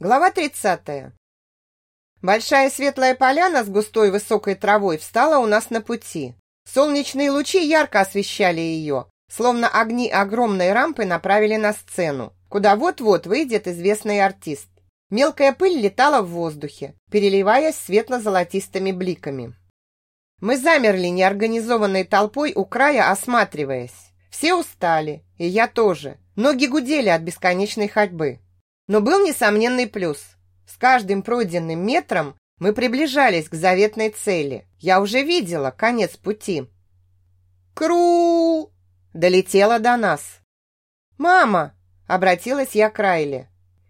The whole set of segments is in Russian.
Глава 30. Большая светлая поляна с густой высокой травой встала у нас на пути. Солнечные лучи ярко освещали ее, словно огни огромной рампы направили на сцену, куда вот-вот выйдет известный артист. Мелкая пыль летала в воздухе, переливаясь светло-золотистыми бликами. Мы замерли неорганизованной толпой у края, осматриваясь. Все устали, и я тоже. Ноги гудели от бесконечной ходьбы. Но был несомненный плюс. С каждым пройденным метром мы приближались к заветной цели. Я уже видела конец пути. «Кру!» долетела до нас. «Мама!» – обратилась я к Райле.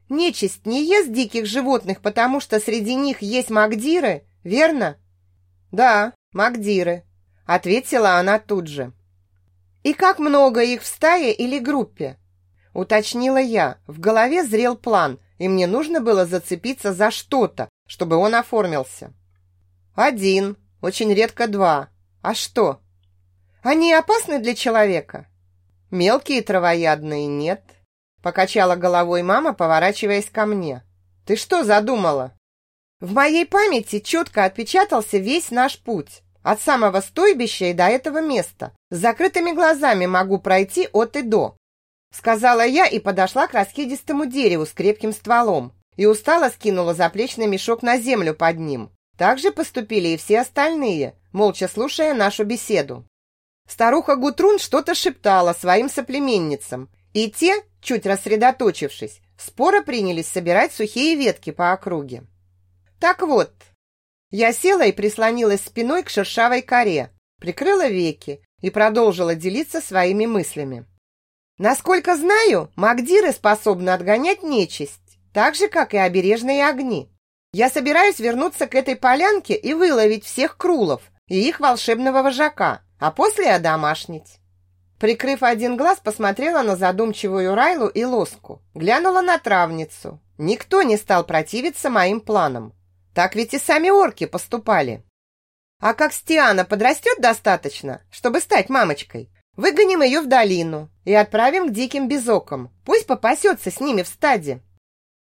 «Нечисть не ест диких животных, потому что среди них есть магдиры, верно?» «Да, магдиры», – ответила она тут же. «И как много их в стае или группе?» Уточнила я. В голове зрел план, и мне нужно было зацепиться за что-то, чтобы он оформился. Один, очень редко два. А что? Они опасны для человека? Мелкие травоядные нет. Покачала головой мама, поворачиваясь ко мне. Ты что задумала? В моей памяти четко отпечатался весь наш путь. От самого стойбища и до этого места. С закрытыми глазами могу пройти от и до. Сказала я и подошла к раскидистому дереву с крепким стволом и устало скинула заплечный мешок на землю под ним. Так же поступили и все остальные, молча слушая нашу беседу. Старуха Гутрун что-то шептала своим соплеменницам, и те, чуть рассредоточившись, споро принялись собирать сухие ветки по округе. Так вот, я села и прислонилась спиной к шершавой коре, прикрыла веки и продолжила делиться своими мыслями. Насколько знаю, магдиры способны отгонять нечисть, так же, как и обережные огни. Я собираюсь вернуться к этой полянке и выловить всех крулов и их волшебного вожака, а после одомашнить. Прикрыв один глаз, посмотрела на задумчивую Райлу и Лоску. Глянула на травницу. Никто не стал противиться моим планам. Так ведь и сами орки поступали. А как Стиана подрастет достаточно, чтобы стать мамочкой, Выгоним ее в долину и отправим к диким безокам. Пусть попасется с ними в стаде.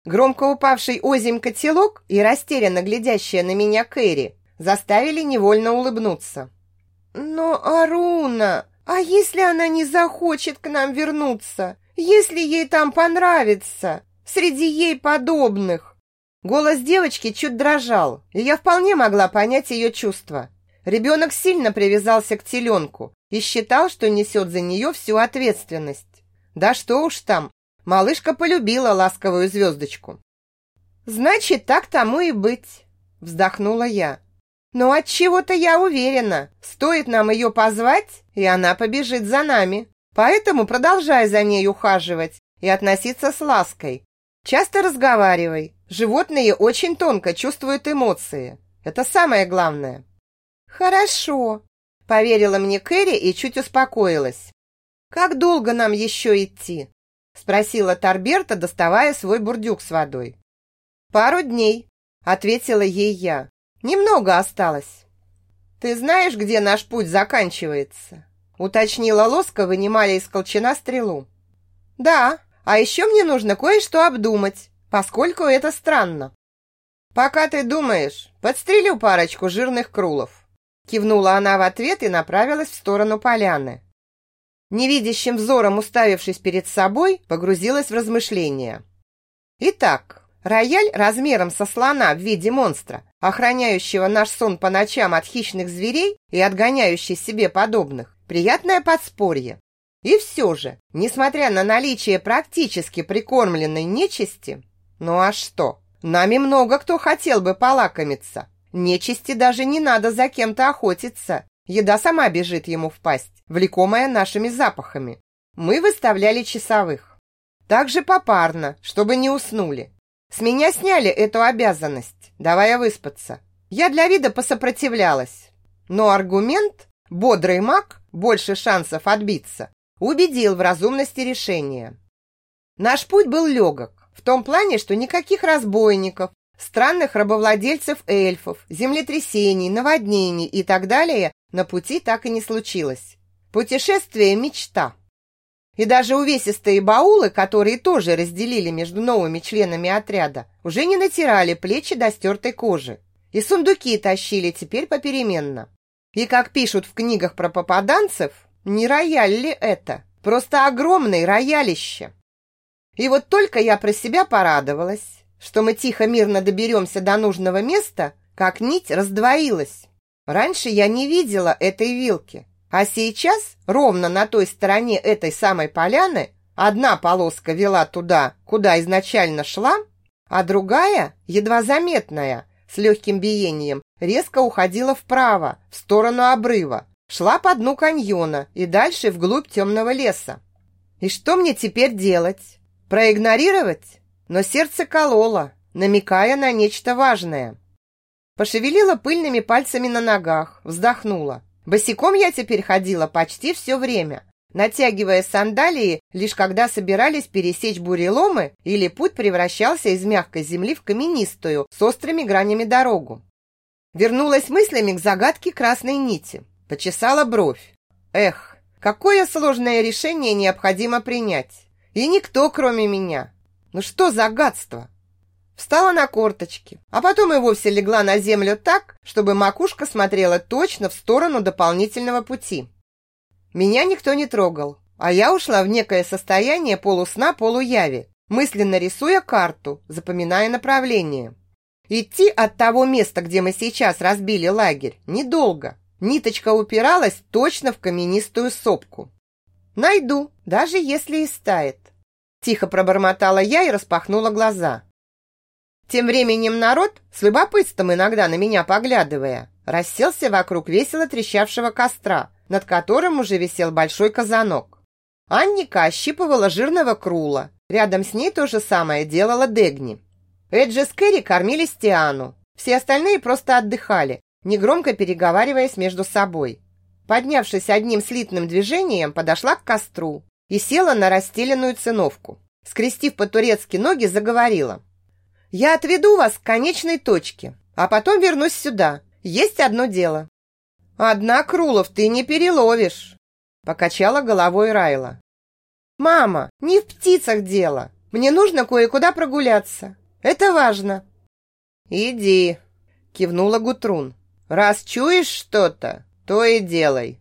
Громко упавший озимь котелок и растерянно глядящая на меня Кэрри заставили невольно улыбнуться. «Но, Аруна, а если она не захочет к нам вернуться? Если ей там понравится? Среди ей подобных?» Голос девочки чуть дрожал, и я вполне могла понять ее чувства. Ребенок сильно привязался к теленку и считал, что несет за нее всю ответственность. Да что уж там, малышка полюбила ласковую звездочку. «Значит, так тому и быть», – вздохнула я. «Но от чего то я уверена, стоит нам ее позвать, и она побежит за нами. Поэтому продолжай за ней ухаживать и относиться с лаской. Часто разговаривай. Животные очень тонко чувствуют эмоции. Это самое главное». «Хорошо», – поверила мне Кэрри и чуть успокоилась. «Как долго нам еще идти?» – спросила Тарберта, доставая свой бурдюк с водой. «Пару дней», – ответила ей я. «Немного осталось». «Ты знаешь, где наш путь заканчивается?» – уточнила Лоска, вынимая из колчана стрелу. «Да, а еще мне нужно кое-что обдумать, поскольку это странно». «Пока ты думаешь, подстрелю парочку жирных крулов». Кивнула она в ответ и направилась в сторону поляны. Невидящим взором уставившись перед собой, погрузилась в размышления. Итак, рояль размером со слона в виде монстра, охраняющего наш сон по ночам от хищных зверей и отгоняющий себе подобных, приятное подспорье. И все же, несмотря на наличие практически прикормленной нечисти, ну а что, нами много кто хотел бы полакомиться, Нечисти даже не надо за кем-то охотиться. Еда сама бежит ему в пасть, влекомая нашими запахами. Мы выставляли часовых. Также попарно, чтобы не уснули. С меня сняли эту обязанность, давая выспаться. Я для вида посопротивлялась. Но аргумент «бодрый маг, больше шансов отбиться» убедил в разумности решения. Наш путь был легок, в том плане, что никаких разбойников, странных рабовладельцев-эльфов, землетрясений, наводнений и так далее на пути так и не случилось. Путешествие – мечта. И даже увесистые баулы, которые тоже разделили между новыми членами отряда, уже не натирали плечи до стертой кожи. И сундуки тащили теперь попеременно. И как пишут в книгах про попаданцев, не рояль ли это? Просто огромное роялище. И вот только я про себя порадовалась, что мы тихо-мирно доберемся до нужного места, как нить раздвоилась. Раньше я не видела этой вилки, а сейчас ровно на той стороне этой самой поляны одна полоска вела туда, куда изначально шла, а другая, едва заметная, с легким биением, резко уходила вправо, в сторону обрыва, шла по дну каньона и дальше вглубь темного леса. И что мне теперь делать? Проигнорировать? Но сердце кололо, намекая на нечто важное. Пошевелила пыльными пальцами на ногах, вздохнула. Босиком я теперь ходила почти все время, натягивая сандалии лишь когда собирались пересечь буреломы или путь превращался из мягкой земли в каменистую с острыми гранями дорогу. Вернулась мыслями к загадке красной нити, почесала бровь. Эх, какое сложное решение необходимо принять. И никто, кроме меня. Ну что за гадство? Встала на корточки, а потом и вовсе легла на землю так, чтобы макушка смотрела точно в сторону дополнительного пути. Меня никто не трогал, а я ушла в некое состояние полусна-полуяви, мысленно рисуя карту, запоминая направление. Идти от того места, где мы сейчас разбили лагерь, недолго. Ниточка упиралась точно в каменистую сопку. Найду, даже если и стает. Тихо пробормотала я и распахнула глаза. Тем временем народ, с любопытством иногда на меня поглядывая, расселся вокруг весело трещавшего костра, над которым уже висел большой казанок. Анника ощипывала жирного крула. Рядом с ней то же самое делала Дегни. Эджи с Кэрри кормили Стиану. Все остальные просто отдыхали, негромко переговариваясь между собой. Поднявшись одним слитным движением, подошла к костру и села на расстеленную циновку. Скрестив по-турецки ноги, заговорила. Я отведу вас к конечной точке, а потом вернусь сюда. Есть одно дело. Одна крулов ты не переловишь, покачала головой Райла. Мама, не в птицах дело. Мне нужно кое-куда прогуляться. Это важно. Иди, кивнула Гутрун. Раз чуешь что-то, то и делай.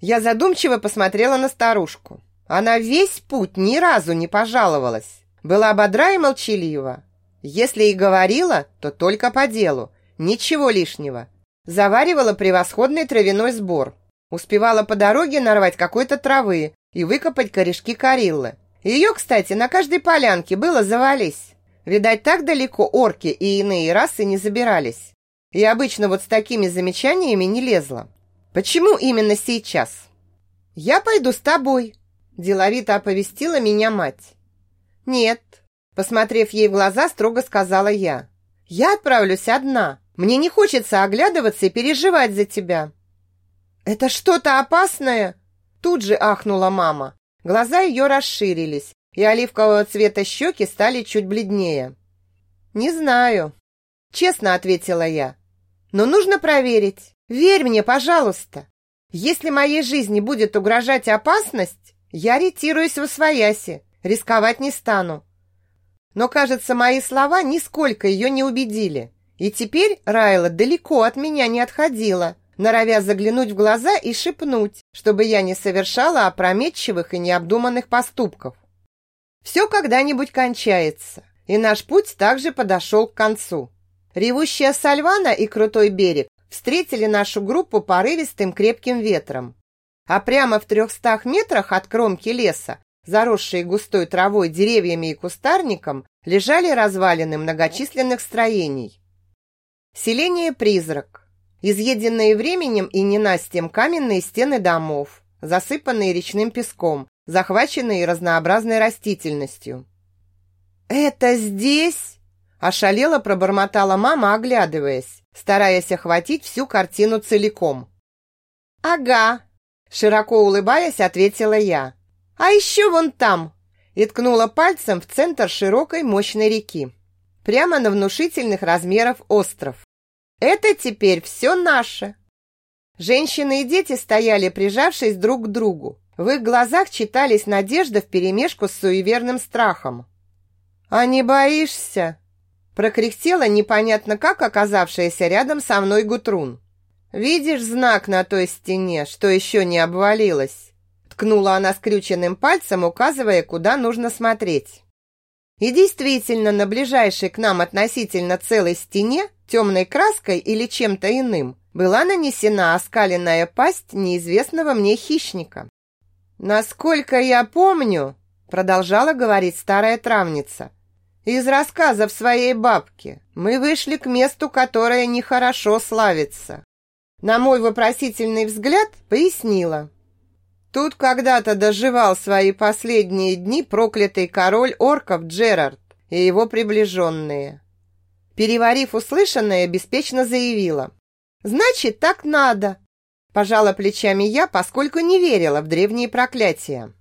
Я задумчиво посмотрела на старушку. Она весь путь ни разу не пожаловалась. Была бодра и молчалива, если и говорила, то только по делу, ничего лишнего. Заваривала превосходный травяной сбор. Успевала по дороге нарвать какой-то травы и выкопать корешки кориллы. Ее, кстати, на каждой полянке было завались. Видать, так далеко орки и иные расы не забирались. И обычно вот с такими замечаниями не лезла. Почему именно сейчас? Я пойду с тобой, деловито оповестила меня мать. Нет, Посмотрев ей в глаза, строго сказала я. «Я отправлюсь одна. Мне не хочется оглядываться и переживать за тебя». «Это что-то опасное?» Тут же ахнула мама. Глаза ее расширились, и оливкового цвета щеки стали чуть бледнее. «Не знаю», — честно ответила я. «Но нужно проверить. Верь мне, пожалуйста. Если моей жизни будет угрожать опасность, я ретируюсь в освояси, рисковать не стану. Но, кажется, мои слова нисколько ее не убедили. И теперь Райла далеко от меня не отходила, норовя заглянуть в глаза и шепнуть, чтобы я не совершала опрометчивых и необдуманных поступков. Все когда-нибудь кончается, и наш путь также подошел к концу. Ревущая Сальвана и крутой берег встретили нашу группу порывистым крепким ветром. А прямо в трехстах метрах от кромки леса заросшие густой травой, деревьями и кустарником, лежали развалины многочисленных строений. Селение «Призрак». Изъеденные временем и ненастьем каменные стены домов, засыпанные речным песком, захваченные разнообразной растительностью. «Это здесь?» – ошалело пробормотала мама, оглядываясь, стараясь охватить всю картину целиком. «Ага», – широко улыбаясь, ответила я. А еще вон там!» и ткнула пальцем в центр широкой мощной реки. Прямо на внушительных размеров остров. «Это теперь все наше!» Женщины и дети стояли, прижавшись друг к другу. В их глазах читались надежда вперемешку с суеверным страхом. «А не боишься?» Прокряхтела непонятно как оказавшаяся рядом со мной Гутрун. «Видишь знак на той стене, что еще не обвалилось?» Ткнула она скрюченным пальцем, указывая, куда нужно смотреть. И действительно, на ближайшей к нам относительно целой стене, темной краской или чем-то иным, была нанесена оскаленная пасть неизвестного мне хищника. «Насколько я помню», — продолжала говорить старая травница, «из рассказов своей бабки мы вышли к месту, которое нехорошо славится». На мой вопросительный взгляд пояснила. Тут когда-то доживал свои последние дни проклятый король орков Джерард и его приближенные. Переварив услышанное, беспечно заявила. «Значит, так надо!» Пожала плечами я, поскольку не верила в древние проклятия.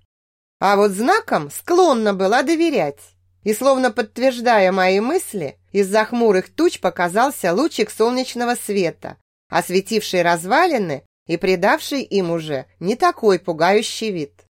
А вот знаком склонна была доверять. И словно подтверждая мои мысли, из-за хмурых туч показался лучик солнечного света, осветивший развалины и придавший им уже не такой пугающий вид.